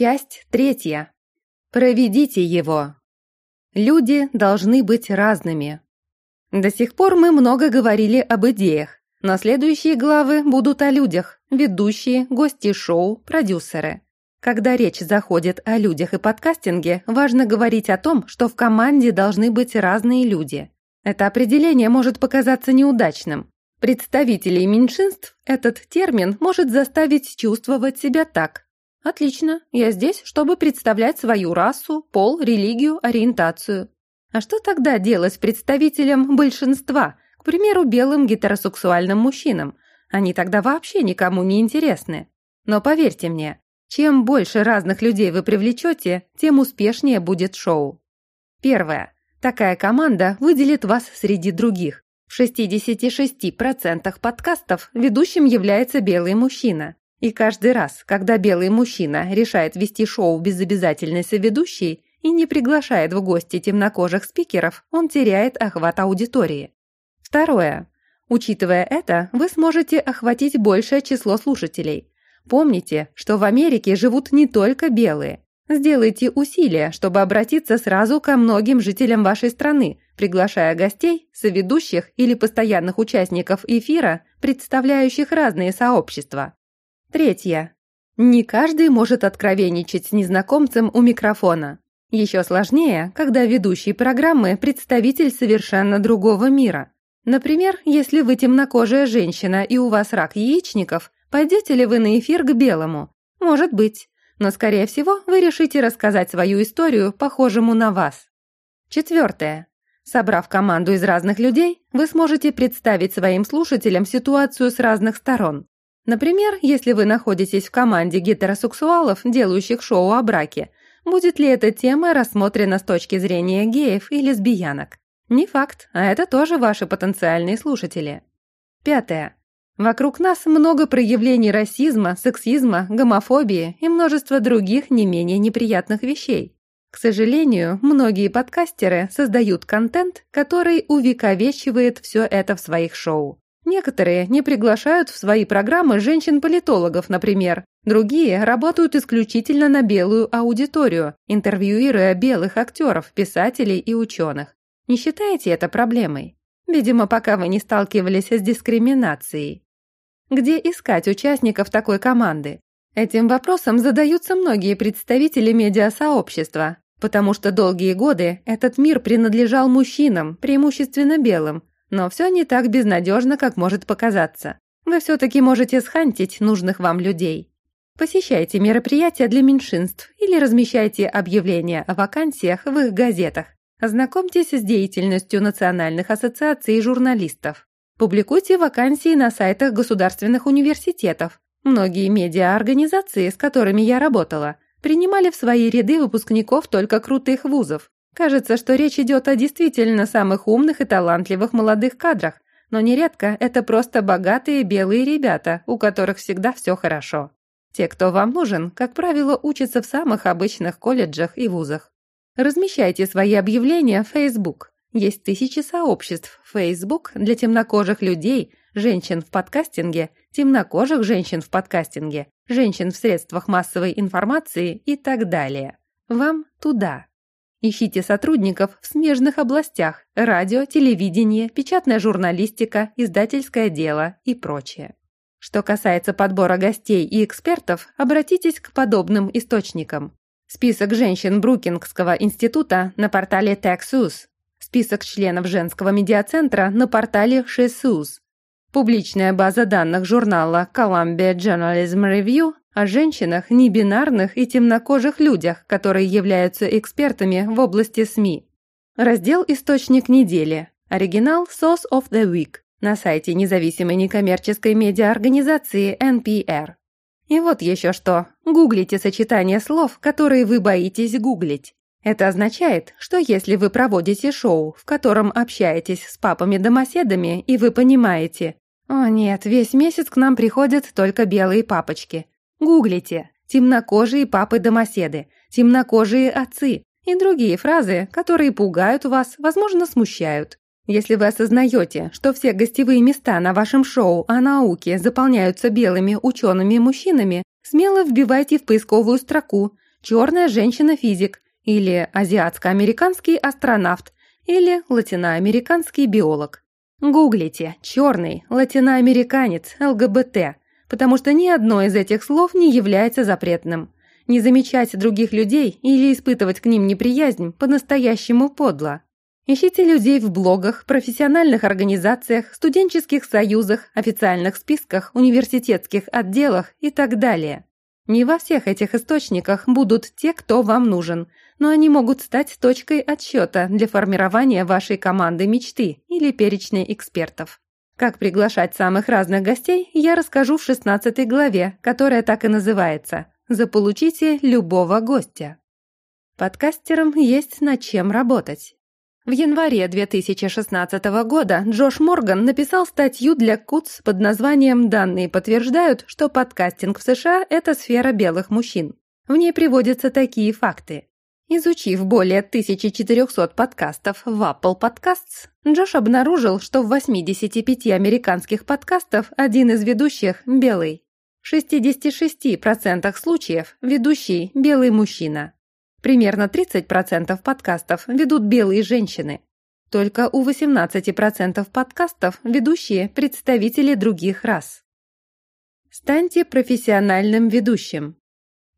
Часть третья. Проведите его. Люди должны быть разными. До сих пор мы много говорили об идеях, но следующие главы будут о людях, ведущие, гости шоу, продюсеры. Когда речь заходит о людях и подкастинге, важно говорить о том, что в команде должны быть разные люди. Это определение может показаться неудачным. Представителей меньшинств этот термин может заставить чувствовать себя так. Отлично, я здесь, чтобы представлять свою расу, пол, религию, ориентацию. А что тогда делать с представителем большинства, к примеру, белым гетеросексуальным мужчинам? Они тогда вообще никому не интересны. Но поверьте мне, чем больше разных людей вы привлечете, тем успешнее будет шоу. Первое. Такая команда выделит вас среди других. В 66% подкастов ведущим является белый мужчина. И каждый раз, когда белый мужчина решает вести шоу без обязательной соведущей и не приглашает в гости темнокожих спикеров, он теряет охват аудитории. Второе. Учитывая это, вы сможете охватить большее число слушателей. Помните, что в Америке живут не только белые. Сделайте усилия, чтобы обратиться сразу ко многим жителям вашей страны, приглашая гостей, соведущих или постоянных участников эфира, представляющих разные сообщества. Третье. Не каждый может откровенничать с незнакомцем у микрофона. Еще сложнее, когда ведущий программы – представитель совершенно другого мира. Например, если вы темнокожая женщина и у вас рак яичников, Пойдете ли вы на эфир к белому? Может быть. Но, скорее всего, вы решите рассказать свою историю, похожему на вас. Четвертое. Собрав команду из разных людей, вы сможете представить своим слушателям ситуацию с разных сторон. Например, если вы находитесь в команде гетеросексуалов, делающих шоу о браке, будет ли эта тема рассмотрена с точки зрения геев и лесбиянок? Не факт, а это тоже ваши потенциальные слушатели. Пятое. Вокруг нас много проявлений расизма, сексизма, гомофобии и множество других не менее неприятных вещей. К сожалению, многие подкастеры создают контент, который увековечивает все это в своих шоу. Некоторые не приглашают в свои программы женщин-политологов, например. Другие работают исключительно на белую аудиторию, интервьюируя белых актеров, писателей и ученых. Не считаете это проблемой? Видимо, пока вы не сталкивались с дискриминацией. Где искать участников такой команды? Этим вопросом задаются многие представители медиасообщества, потому что долгие годы этот мир принадлежал мужчинам, преимущественно белым, но все не так безнадежно, как может показаться. Вы все-таки можете схантить нужных вам людей. Посещайте мероприятия для меньшинств или размещайте объявления о вакансиях в их газетах. Ознакомьтесь с деятельностью национальных ассоциаций журналистов. Публикуйте вакансии на сайтах государственных университетов. Многие медиаорганизации, с которыми я работала, принимали в свои ряды выпускников только крутых вузов. Кажется, что речь идет о действительно самых умных и талантливых молодых кадрах, но нередко это просто богатые белые ребята, у которых всегда все хорошо. Те, кто вам нужен, как правило, учатся в самых обычных колледжах и вузах. Размещайте свои объявления в Facebook. Есть тысячи сообществ в Facebook для темнокожих людей, женщин в подкастинге, темнокожих женщин в подкастинге, женщин в средствах массовой информации и так далее. Вам туда. Ищите сотрудников в смежных областях – радио, телевидение, печатная журналистика, издательское дело и прочее. Что касается подбора гостей и экспертов, обратитесь к подобным источникам. Список женщин Брукингского института на портале TechSUS список членов женского медиацентра на портале ШЕСУЗ, публичная база данных журнала Columbia Journalism Review о женщинах, небинарных и темнокожих людях, которые являются экспертами в области СМИ. Раздел «Источник недели». Оригинал «Source of the Week» на сайте независимой некоммерческой медиаорганизации NPR. И вот еще что. Гуглите сочетание слов, которые вы боитесь гуглить. Это означает, что если вы проводите шоу, в котором общаетесь с папами-домоседами, и вы понимаете, «О нет, весь месяц к нам приходят только белые папочки», гуглите «темнокожие папы-домоседы», «темнокожие отцы» и другие фразы, которые пугают вас, возможно, смущают. Если вы осознаете, что все гостевые места на вашем шоу о науке заполняются белыми учеными-мужчинами, смело вбивайте в поисковую строку черная женщина-физик, или азиатско-американский астронавт, или латиноамериканский биолог. Гуглите «черный», «латиноамериканец», «ЛГБТ», потому что ни одно из этих слов не является запретным. Не замечать других людей или испытывать к ним неприязнь по-настоящему подло. Ищите людей в блогах, профессиональных организациях, студенческих союзах, официальных списках, университетских отделах и так далее. Не во всех этих источниках будут те, кто вам нужен, но они могут стать точкой отсчета для формирования вашей команды мечты или перечня экспертов. Как приглашать самых разных гостей, я расскажу в 16 главе, которая так и называется «Заполучите любого гостя». Подкастерам есть над чем работать. В январе 2016 года Джош Морган написал статью для КУЦ под названием «Данные подтверждают, что подкастинг в США – это сфера белых мужчин». В ней приводятся такие факты. Изучив более 1400 подкастов в Apple Podcasts, Джош обнаружил, что в 85 американских подкастов один из ведущих – белый. В 66% случаев ведущий – белый мужчина. Примерно 30% подкастов ведут белые женщины. Только у 18% подкастов ведущие представители других рас. Станьте профессиональным ведущим.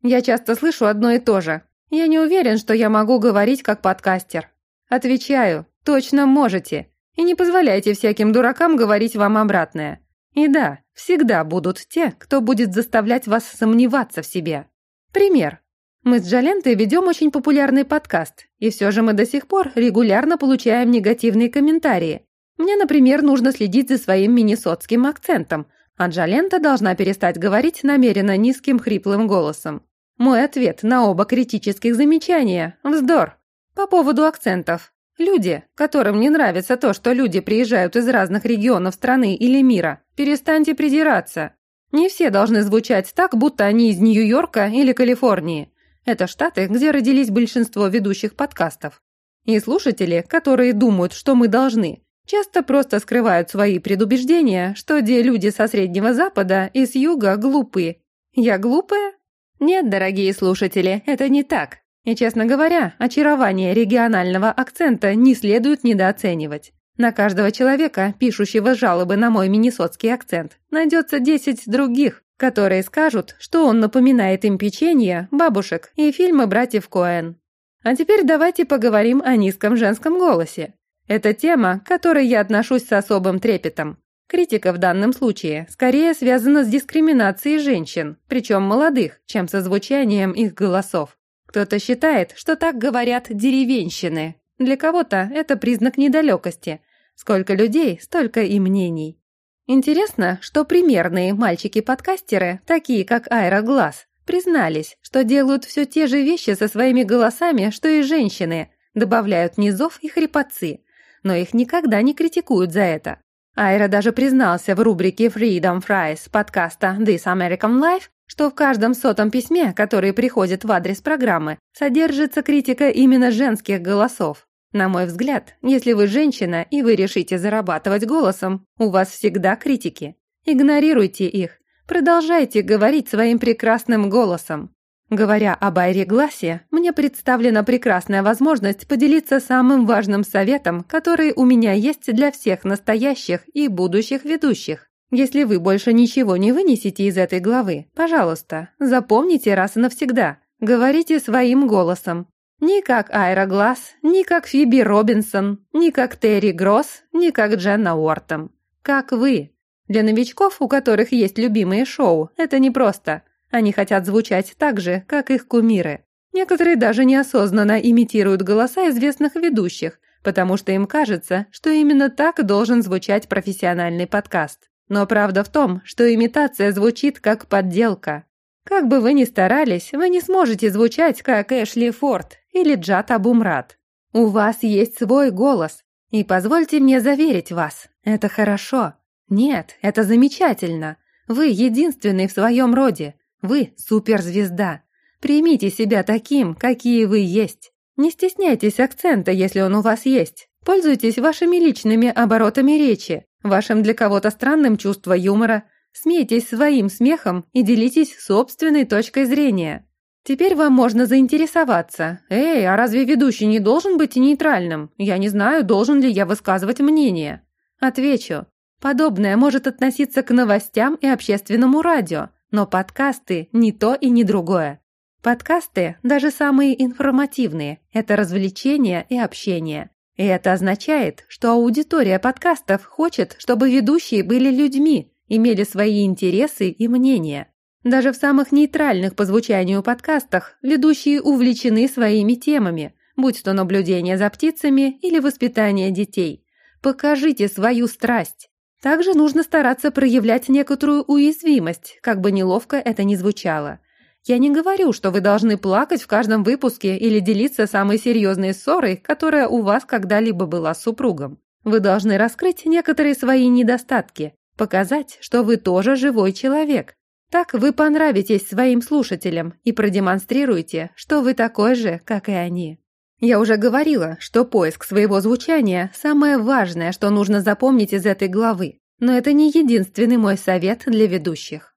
Я часто слышу одно и то же. Я не уверен, что я могу говорить как подкастер. Отвечаю, точно можете. И не позволяйте всяким дуракам говорить вам обратное. И да, всегда будут те, кто будет заставлять вас сомневаться в себе. Пример. Мы с Джалентой ведем очень популярный подкаст, и все же мы до сих пор регулярно получаем негативные комментарии. Мне, например, нужно следить за своим миннесотским акцентом, а Джалента должна перестать говорить намеренно низким хриплым голосом. Мой ответ на оба критических замечания – вздор. По поводу акцентов. Люди, которым не нравится то, что люди приезжают из разных регионов страны или мира, перестаньте придираться. Не все должны звучать так, будто они из Нью-Йорка или Калифорнии. Это штаты, где родились большинство ведущих подкастов. И слушатели, которые думают, что мы должны, часто просто скрывают свои предубеждения, что где люди со Среднего Запада и с Юга глупы. Я глупая? Нет, дорогие слушатели, это не так. И, честно говоря, очарование регионального акцента не следует недооценивать. На каждого человека, пишущего жалобы на мой миннесотский акцент, найдется 10 других, которые скажут, что он напоминает им печенье, бабушек и фильмы братьев Коэн. А теперь давайте поговорим о низком женском голосе. Это тема, к которой я отношусь с особым трепетом. Критика в данном случае скорее связана с дискриминацией женщин, причем молодых, чем со звучанием их голосов. Кто-то считает, что так говорят деревенщины. Для кого-то это признак недалекости. Сколько людей, столько и мнений. Интересно, что примерные мальчики-подкастеры, такие как Айра Глаз, признались, что делают все те же вещи со своими голосами, что и женщины, добавляют низов и хрипотцы, но их никогда не критикуют за это. Айра даже признался в рубрике Freedom Fries подкаста This American Life, что в каждом сотом письме, которое приходит в адрес программы, содержится критика именно женских голосов. На мой взгляд, если вы женщина и вы решите зарабатывать голосом, у вас всегда критики. Игнорируйте их. Продолжайте говорить своим прекрасным голосом. Говоря об Айре Гласе, мне представлена прекрасная возможность поделиться самым важным советом, который у меня есть для всех настоящих и будущих ведущих. Если вы больше ничего не вынесете из этой главы, пожалуйста, запомните раз и навсегда. Говорите своим голосом. Ни как Айра Глаз, ни как Фиби Робинсон, ни как Терри Гросс, ни как Дженна Уортом. Как вы. Для новичков, у которых есть любимые шоу, это непросто. Они хотят звучать так же, как их кумиры. Некоторые даже неосознанно имитируют голоса известных ведущих, потому что им кажется, что именно так должен звучать профессиональный подкаст. Но правда в том, что имитация звучит как подделка. Как бы вы ни старались, вы не сможете звучать как Эшли Форд или Джат Абумрат. У вас есть свой голос, и позвольте мне заверить вас, это хорошо. Нет, это замечательно. Вы единственный в своем роде. Вы суперзвезда. Примите себя таким, какие вы есть. Не стесняйтесь акцента, если он у вас есть. Пользуйтесь вашими личными оборотами речи, вашим для кого-то странным чувством юмора. Смейтесь своим смехом и делитесь собственной точкой зрения. Теперь вам можно заинтересоваться. Эй, а разве ведущий не должен быть нейтральным? Я не знаю, должен ли я высказывать мнение. Отвечу. Подобное может относиться к новостям и общественному радио, но подкасты не то и не другое. Подкасты, даже самые информативные, это развлечение и общение. И это означает, что аудитория подкастов хочет, чтобы ведущие были людьми, имели свои интересы и мнения. Даже в самых нейтральных по звучанию подкастах ведущие увлечены своими темами, будь то наблюдение за птицами или воспитание детей. Покажите свою страсть. Также нужно стараться проявлять некоторую уязвимость, как бы неловко это ни звучало. Я не говорю, что вы должны плакать в каждом выпуске или делиться самой серьезной ссорой, которая у вас когда-либо была с супругом. Вы должны раскрыть некоторые свои недостатки, показать, что вы тоже живой человек, так вы понравитесь своим слушателям и продемонстрируете, что вы такой же, как и они. Я уже говорила, что поиск своего звучания – самое важное, что нужно запомнить из этой главы, но это не единственный мой совет для ведущих.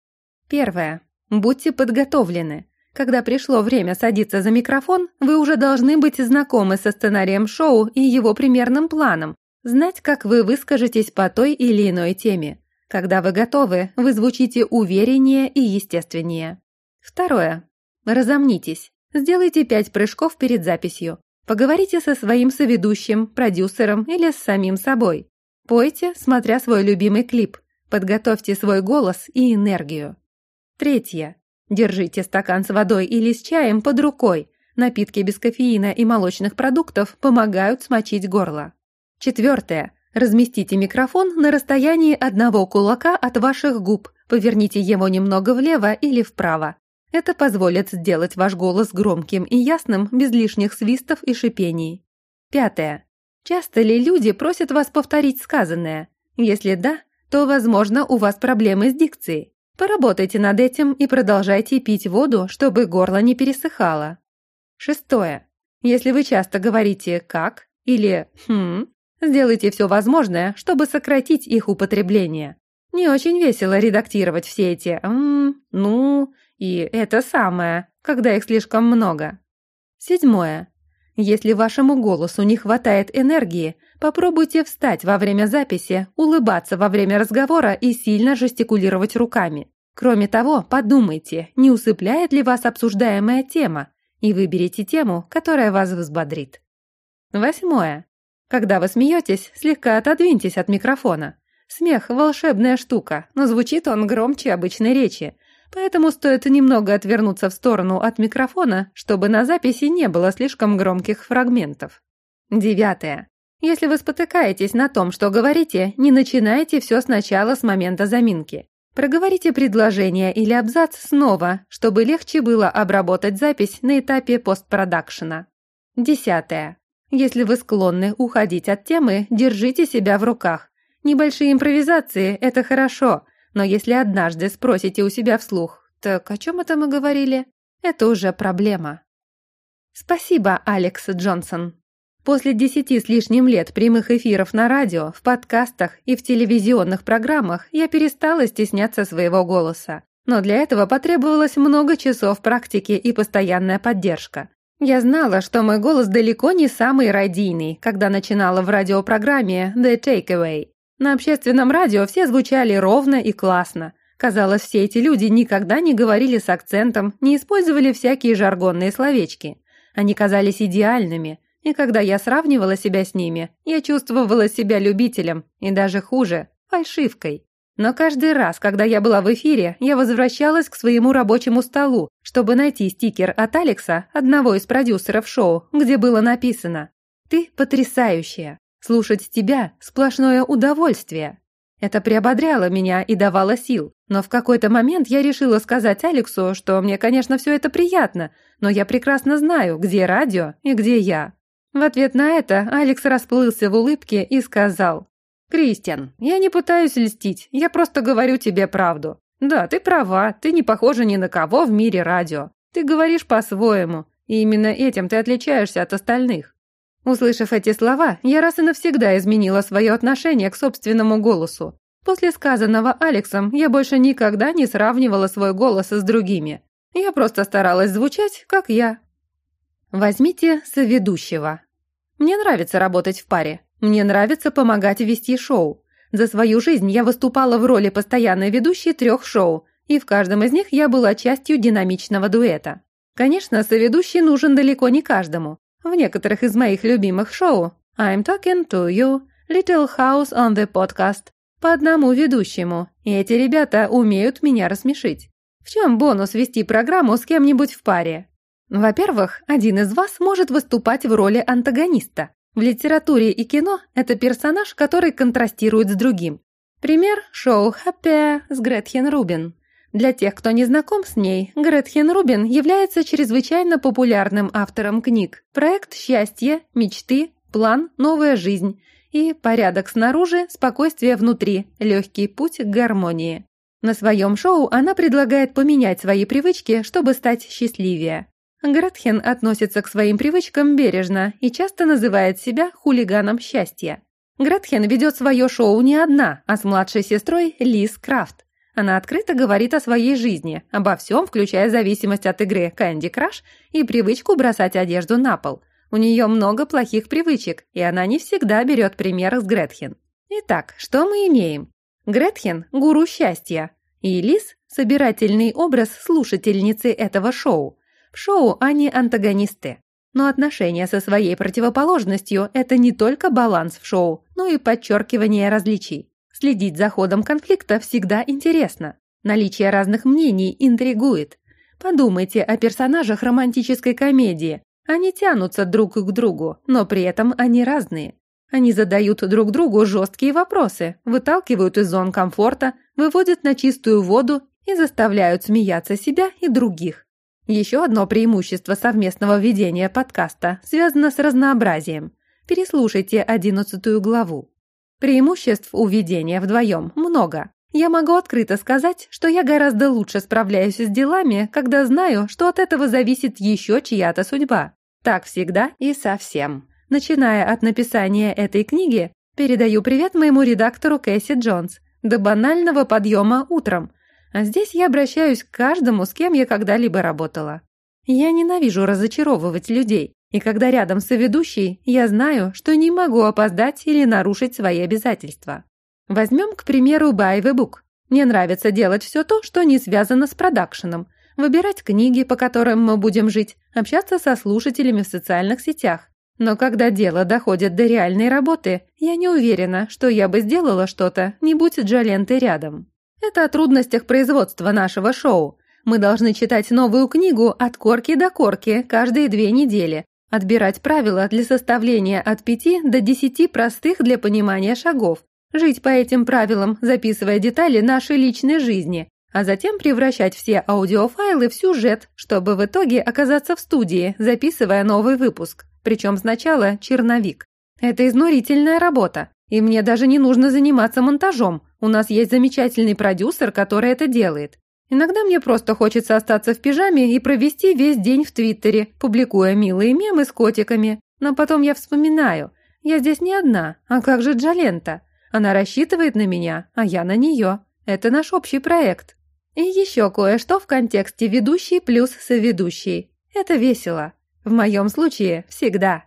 Первое. Будьте подготовлены. Когда пришло время садиться за микрофон, вы уже должны быть знакомы со сценарием шоу и его примерным планом, знать, как вы выскажетесь по той или иной теме. Когда вы готовы, вы звучите увереннее и естественнее. Второе. Разомнитесь. Сделайте пять прыжков перед записью. Поговорите со своим соведущим, продюсером или с самим собой. Пойте, смотря свой любимый клип. Подготовьте свой голос и энергию. Третье. Держите стакан с водой или с чаем под рукой. Напитки без кофеина и молочных продуктов помогают смочить горло. Четвертое. Разместите микрофон на расстоянии одного кулака от ваших губ, поверните его немного влево или вправо. Это позволит сделать ваш голос громким и ясным, без лишних свистов и шипений. Пятое. Часто ли люди просят вас повторить сказанное? Если да, то, возможно, у вас проблемы с дикцией. Поработайте над этим и продолжайте пить воду, чтобы горло не пересыхало. Шестое. Если вы часто говорите «как» или «хм», Сделайте все возможное, чтобы сократить их употребление. Не очень весело редактировать все эти «м», «ну» и «это самое», когда их слишком много. Седьмое. Если вашему голосу не хватает энергии, попробуйте встать во время записи, улыбаться во время разговора и сильно жестикулировать руками. Кроме того, подумайте, не усыпляет ли вас обсуждаемая тема, и выберите тему, которая вас взбодрит. Восьмое. Когда вы смеетесь, слегка отодвиньтесь от микрофона. Смех – волшебная штука, но звучит он громче обычной речи, поэтому стоит немного отвернуться в сторону от микрофона, чтобы на записи не было слишком громких фрагментов. Девятое. Если вы спотыкаетесь на том, что говорите, не начинайте все сначала с момента заминки. Проговорите предложение или абзац снова, чтобы легче было обработать запись на этапе постпродакшена. Десятое. Если вы склонны уходить от темы, держите себя в руках. Небольшие импровизации – это хорошо, но если однажды спросите у себя вслух, так о чем это мы говорили, это уже проблема. Спасибо, Алекс Джонсон. После десяти с лишним лет прямых эфиров на радио, в подкастах и в телевизионных программах я перестала стесняться своего голоса. Но для этого потребовалось много часов практики и постоянная поддержка. Я знала, что мой голос далеко не самый радийный, когда начинала в радиопрограмме «The Takeaway». На общественном радио все звучали ровно и классно. Казалось, все эти люди никогда не говорили с акцентом, не использовали всякие жаргонные словечки. Они казались идеальными, и когда я сравнивала себя с ними, я чувствовала себя любителем, и даже хуже – фальшивкой. Но каждый раз, когда я была в эфире, я возвращалась к своему рабочему столу, чтобы найти стикер от Алекса, одного из продюсеров шоу, где было написано «Ты потрясающая! Слушать тебя – сплошное удовольствие!» Это приободряло меня и давало сил, но в какой-то момент я решила сказать Алексу, что мне, конечно, все это приятно, но я прекрасно знаю, где радио и где я. В ответ на это Алекс расплылся в улыбке и сказал «Кристиан, я не пытаюсь льстить, я просто говорю тебе правду. Да, ты права, ты не похожа ни на кого в мире радио. Ты говоришь по-своему, и именно этим ты отличаешься от остальных». Услышав эти слова, я раз и навсегда изменила свое отношение к собственному голосу. После сказанного Алексом я больше никогда не сравнивала свой голос с другими. Я просто старалась звучать, как я. Возьмите соведущего. Мне нравится работать в паре. Мне нравится помогать вести шоу. За свою жизнь я выступала в роли постоянной ведущей трех шоу, и в каждом из них я была частью динамичного дуэта. Конечно, соведущий нужен далеко не каждому. В некоторых из моих любимых шоу I'm Talking to You, Little House on the Podcast по одному ведущему, и эти ребята умеют меня рассмешить. В чем бонус вести программу с кем-нибудь в паре? Во-первых, один из вас может выступать в роли антагониста. В литературе и кино это персонаж, который контрастирует с другим. Пример – шоу «Happy» с Гретхен Рубин. Для тех, кто не знаком с ней, Гретхен Рубин является чрезвычайно популярным автором книг «Проект счастья», «Мечты», «План», «Новая жизнь» и «Порядок снаружи, спокойствие внутри, легкий путь к гармонии». На своем шоу она предлагает поменять свои привычки, чтобы стать счастливее. Гретхен относится к своим привычкам бережно и часто называет себя хулиганом счастья. Гретхен ведет свое шоу не одна, а с младшей сестрой Лиз Крафт. Она открыто говорит о своей жизни, обо всем, включая зависимость от игры Candy Crush и привычку бросать одежду на пол – у нее много плохих привычек, и она не всегда берет пример с Гретхен. Итак, что мы имеем? Гретхен – гуру счастья, и Лиз – собирательный образ слушательницы этого шоу. В шоу они антагонисты. Но отношения со своей противоположностью – это не только баланс в шоу, но и подчеркивание различий. Следить за ходом конфликта всегда интересно. Наличие разных мнений интригует. Подумайте о персонажах романтической комедии, они тянутся друг к другу, но при этом они разные. Они задают друг другу жесткие вопросы, выталкивают из зон комфорта, выводят на чистую воду и заставляют смеяться себя и других. Еще одно преимущество совместного ведения подкаста связано с разнообразием. Переслушайте одиннадцатую главу. Преимуществ у ведения вдвоем много. Я могу открыто сказать, что я гораздо лучше справляюсь с делами, когда знаю, что от этого зависит еще чья-то судьба. Так всегда и совсем. Начиная от написания этой книги, передаю привет моему редактору Кэсси Джонс, до банального подъема утром. А здесь я обращаюсь к каждому, с кем я когда-либо работала. Я ненавижу разочаровывать людей, и когда рядом соведущий, я знаю, что не могу опоздать или нарушить свои обязательства. Возьмем, к примеру, Book. Мне нравится делать все то, что не связано с продакшеном. Выбирать книги, по которым мы будем жить, общаться со слушателями в социальных сетях. Но когда дело доходит до реальной работы, я не уверена, что я бы сделала что-то, не будь Джаленты рядом. Это о трудностях производства нашего шоу. Мы должны читать новую книгу от корки до корки каждые две недели, отбирать правила для составления от пяти до десяти простых для понимания шагов, Жить по этим правилам, записывая детали нашей личной жизни, а затем превращать все аудиофайлы в сюжет, чтобы в итоге оказаться в студии, записывая новый выпуск. Причем сначала черновик. Это изнурительная работа, и мне даже не нужно заниматься монтажом. У нас есть замечательный продюсер, который это делает. Иногда мне просто хочется остаться в пижаме и провести весь день в Твиттере, публикуя милые мемы с котиками. Но потом я вспоминаю, я здесь не одна, а как же Джалента? Она рассчитывает на меня, а я на нее. Это наш общий проект. И еще кое-что в контексте ведущий плюс соведущий. Это весело. В моем случае всегда.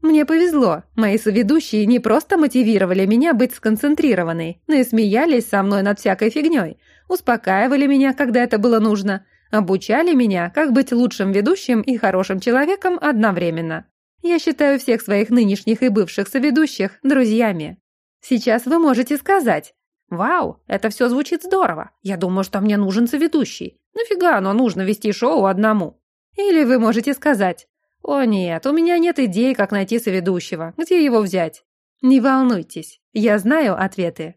Мне повезло, мои соведущие не просто мотивировали меня быть сконцентрированной, но и смеялись со мной над всякой фигней, успокаивали меня, когда это было нужно, обучали меня, как быть лучшим ведущим и хорошим человеком одновременно. Я считаю всех своих нынешних и бывших соведущих друзьями. Сейчас вы можете сказать, «Вау, это все звучит здорово. Я думаю, что мне нужен соведущий. Нафига оно нужно вести шоу одному?» Или вы можете сказать, «О нет, у меня нет идей, как найти соведущего. Где его взять?» Не волнуйтесь, я знаю ответы.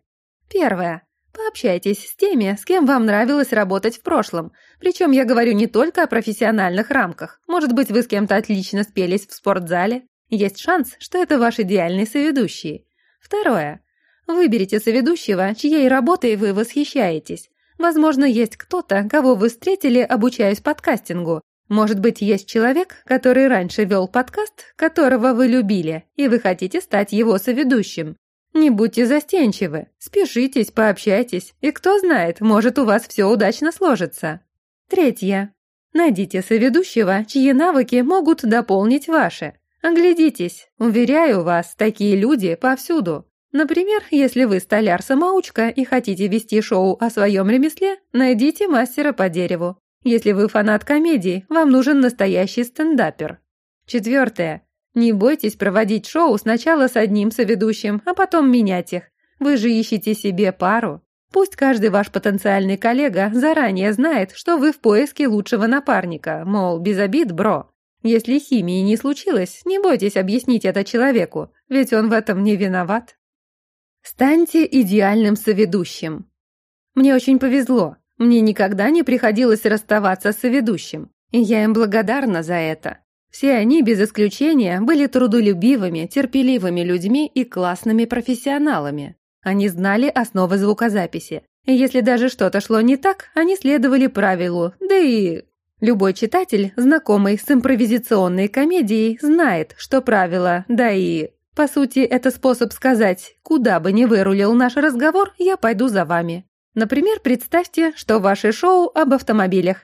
Первое. Пообщайтесь с теми, с кем вам нравилось работать в прошлом. Причем я говорю не только о профессиональных рамках. Может быть, вы с кем-то отлично спелись в спортзале. Есть шанс, что это ваш идеальный соведущий. Второе. Выберите соведущего, чьей работой вы восхищаетесь. Возможно, есть кто-то, кого вы встретили, обучаясь подкастингу. Может быть, есть человек, который раньше вел подкаст, которого вы любили, и вы хотите стать его соведущим. Не будьте застенчивы, спешитесь, пообщайтесь, и кто знает, может, у вас все удачно сложится. Третье. Найдите соведущего, чьи навыки могут дополнить ваши. Оглядитесь, уверяю вас, такие люди повсюду. Например, если вы столяр-самоучка и хотите вести шоу о своем ремесле, найдите мастера по дереву. Если вы фанат комедии, вам нужен настоящий стендапер. Четвертое. Не бойтесь проводить шоу сначала с одним соведущим, а потом менять их. Вы же ищете себе пару. Пусть каждый ваш потенциальный коллега заранее знает, что вы в поиске лучшего напарника, мол, без обид, бро. Если химии не случилось, не бойтесь объяснить это человеку, ведь он в этом не виноват. Станьте идеальным соведущим. Мне очень повезло. Мне никогда не приходилось расставаться с соведущим, и я им благодарна за это. Все они, без исключения, были трудолюбивыми, терпеливыми людьми и классными профессионалами. Они знали основы звукозаписи. И если даже что-то шло не так, они следовали правилу, да и... Любой читатель, знакомый с импровизационной комедией, знает, что правило, да и... По сути, это способ сказать, куда бы ни вырулил наш разговор, я пойду за вами. Например, представьте, что ваше шоу об автомобилях.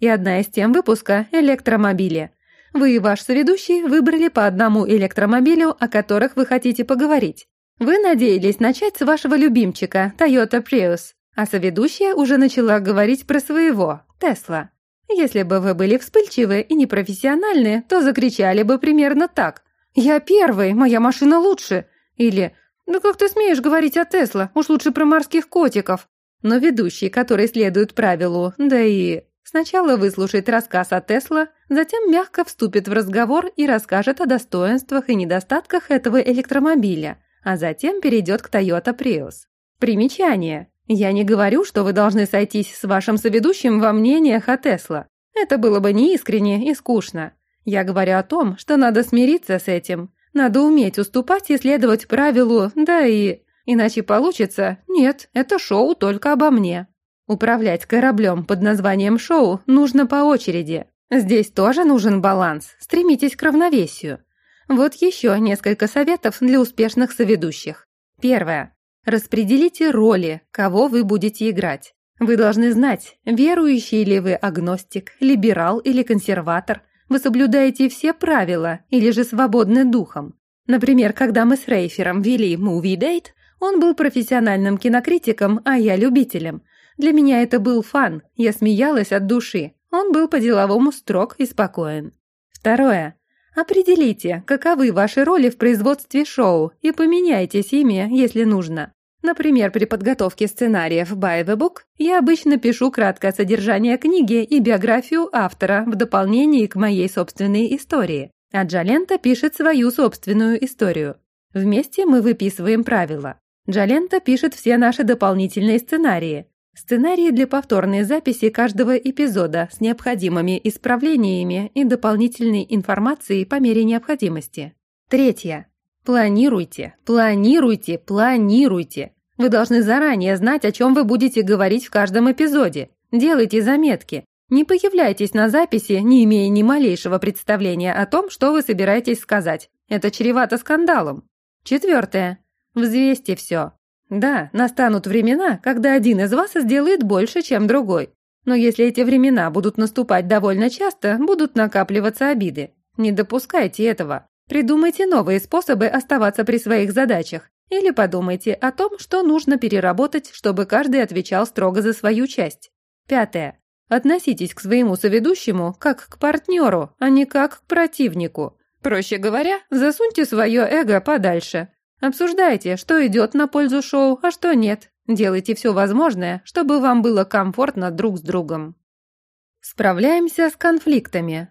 И одна из тем выпуска – электромобили. Вы и ваш соведущий выбрали по одному электромобилю, о которых вы хотите поговорить. Вы надеялись начать с вашего любимчика, Toyota Prius, а соведущая уже начала говорить про своего, Tesla. Если бы вы были вспыльчивы и непрофессиональны, то закричали бы примерно так. «Я первый, моя машина лучше!» Или «Да как ты смеешь говорить о Тесла? Уж лучше про морских котиков!» Но ведущий, который следует правилу, да и сначала выслушает рассказ о Тесла, затем мягко вступит в разговор и расскажет о достоинствах и недостатках этого электромобиля, а затем перейдет к Toyota Prius. Примечание. Я не говорю, что вы должны сойтись с вашим соведущим во мнениях о Тесла. Это было бы неискренне и скучно. Я говорю о том, что надо смириться с этим. Надо уметь уступать и следовать правилу, да и... Иначе получится, нет, это шоу только обо мне. Управлять кораблем под названием шоу нужно по очереди. Здесь тоже нужен баланс, стремитесь к равновесию. Вот еще несколько советов для успешных соведущих. Первое. Распределите роли, кого вы будете играть. Вы должны знать, верующий ли вы агностик, либерал или консерватор. Вы соблюдаете все правила или же свободны духом. Например, когда мы с Рейфером вели Movie Date, он был профессиональным кинокритиком, а я любителем. Для меня это был фан, я смеялась от души. Он был по-деловому строг и спокоен. Второе. Определите, каковы ваши роли в производстве шоу и поменяйтесь ими, если нужно. Например, при подготовке сценариев By the Book я обычно пишу краткое содержание книги и биографию автора в дополнении к моей собственной истории, а Джалента пишет свою собственную историю. Вместе мы выписываем правила. Джалента пишет все наши дополнительные сценарии, Сценарии для повторной записи каждого эпизода с необходимыми исправлениями и дополнительной информацией по мере необходимости. Третье. Планируйте, планируйте, планируйте. Вы должны заранее знать, о чем вы будете говорить в каждом эпизоде. Делайте заметки. Не появляйтесь на записи, не имея ни малейшего представления о том, что вы собираетесь сказать. Это чревато скандалом. Четвертое. Взвесьте все. Да, настанут времена, когда один из вас сделает больше, чем другой. Но если эти времена будут наступать довольно часто, будут накапливаться обиды. Не допускайте этого. Придумайте новые способы оставаться при своих задачах. Или подумайте о том, что нужно переработать, чтобы каждый отвечал строго за свою часть. Пятое. Относитесь к своему соведущему как к партнеру, а не как к противнику. Проще говоря, засуньте свое эго подальше. Обсуждайте, что идет на пользу шоу, а что нет. Делайте все возможное, чтобы вам было комфортно друг с другом. Справляемся с конфликтами.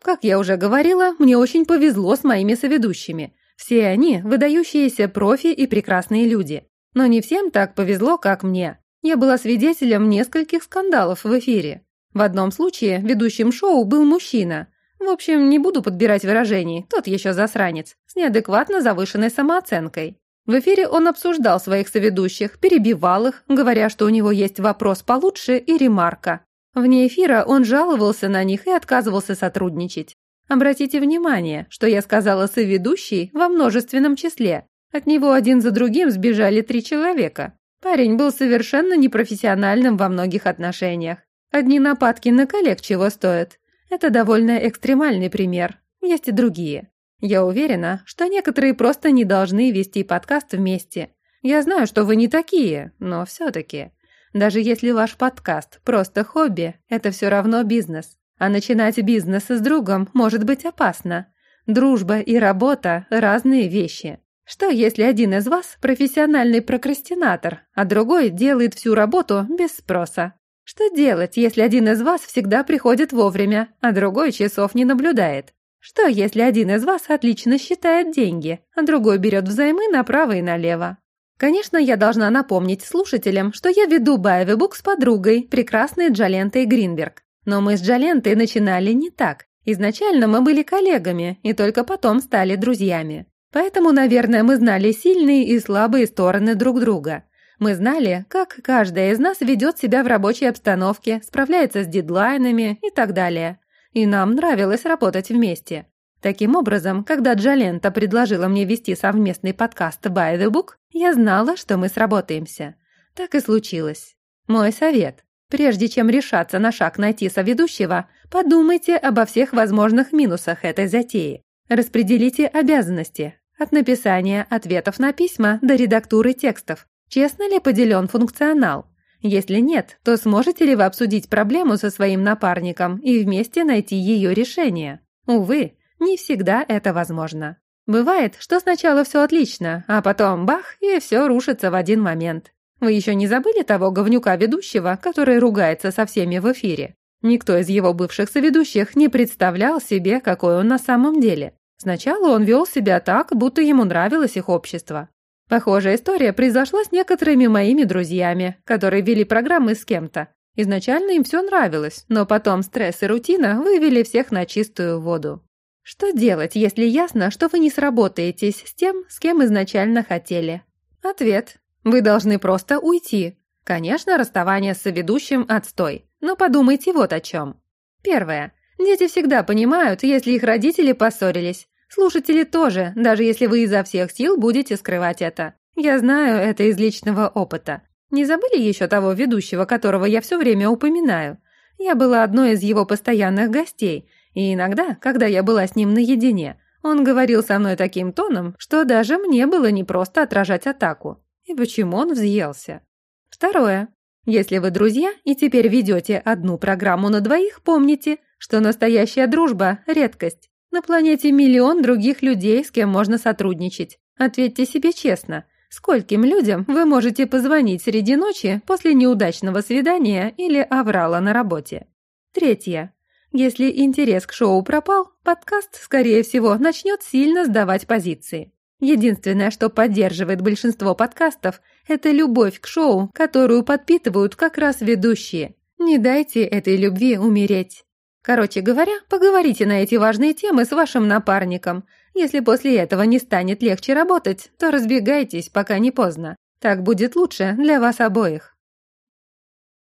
Как я уже говорила, мне очень повезло с моими соведущими. Все они – выдающиеся профи и прекрасные люди. Но не всем так повезло, как мне. Я была свидетелем нескольких скандалов в эфире. В одном случае ведущим шоу был мужчина, в общем, не буду подбирать выражений, тот еще засранец, с неадекватно завышенной самооценкой. В эфире он обсуждал своих соведущих, перебивал их, говоря, что у него есть вопрос получше и ремарка. Вне эфира он жаловался на них и отказывался сотрудничать. Обратите внимание, что я сказала соведущий во множественном числе. От него один за другим сбежали три человека. Парень был совершенно непрофессиональным во многих отношениях. Одни нападки на коллег чего стоят. Это довольно экстремальный пример. Есть и другие. Я уверена, что некоторые просто не должны вести подкаст вместе. Я знаю, что вы не такие, но все-таки. Даже если ваш подкаст просто хобби, это все равно бизнес. А начинать бизнес с другом может быть опасно. Дружба и работа – разные вещи. Что, если один из вас профессиональный прокрастинатор, а другой делает всю работу без спроса? Что делать, если один из вас всегда приходит вовремя, а другой часов не наблюдает? Что, если один из вас отлично считает деньги, а другой берет взаймы направо и налево? Конечно, я должна напомнить слушателям, что я веду Баевебук с подругой, прекрасной Джалентой Гринберг. Но мы с Джалентой начинали не так. Изначально мы были коллегами и только потом стали друзьями. Поэтому, наверное, мы знали сильные и слабые стороны друг друга. Мы знали, как каждая из нас ведет себя в рабочей обстановке, справляется с дедлайнами и так далее. И нам нравилось работать вместе. Таким образом, когда Джалента предложила мне вести совместный подкаст «By the Book», я знала, что мы сработаемся. Так и случилось. Мой совет. Прежде чем решаться на шаг найти соведущего, подумайте обо всех возможных минусах этой затеи. Распределите обязанности. От написания ответов на письма до редактуры текстов. Честно ли поделен функционал? Если нет, то сможете ли вы обсудить проблему со своим напарником и вместе найти ее решение? Увы, не всегда это возможно. Бывает, что сначала все отлично, а потом бах, и все рушится в один момент. Вы еще не забыли того говнюка-ведущего, который ругается со всеми в эфире? Никто из его бывших соведущих не представлял себе, какой он на самом деле. Сначала он вел себя так, будто ему нравилось их общество. Похожая история произошла с некоторыми моими друзьями, которые вели программы с кем-то. Изначально им все нравилось, но потом стресс и рутина вывели всех на чистую воду. Что делать, если ясно, что вы не сработаетесь с тем, с кем изначально хотели? Ответ. Вы должны просто уйти. Конечно, расставание с соведущим – отстой. Но подумайте вот о чем. Первое. Дети всегда понимают, если их родители поссорились. Слушатели тоже, даже если вы изо всех сил будете скрывать это. Я знаю это из личного опыта. Не забыли еще того ведущего, которого я все время упоминаю? Я была одной из его постоянных гостей – и иногда, когда я была с ним наедине, он говорил со мной таким тоном, что даже мне было непросто отражать атаку. И почему он взъелся? Второе. Если вы друзья и теперь ведете одну программу на двоих, помните, что настоящая дружба – редкость. На планете миллион других людей, с кем можно сотрудничать. Ответьте себе честно, скольким людям вы можете позвонить среди ночи после неудачного свидания или аврала на работе? Третье. Если интерес к шоу пропал, подкаст, скорее всего, начнет сильно сдавать позиции. Единственное, что поддерживает большинство подкастов, это любовь к шоу, которую подпитывают как раз ведущие. Не дайте этой любви умереть. Короче говоря, поговорите на эти важные темы с вашим напарником. Если после этого не станет легче работать, то разбегайтесь, пока не поздно. Так будет лучше для вас обоих.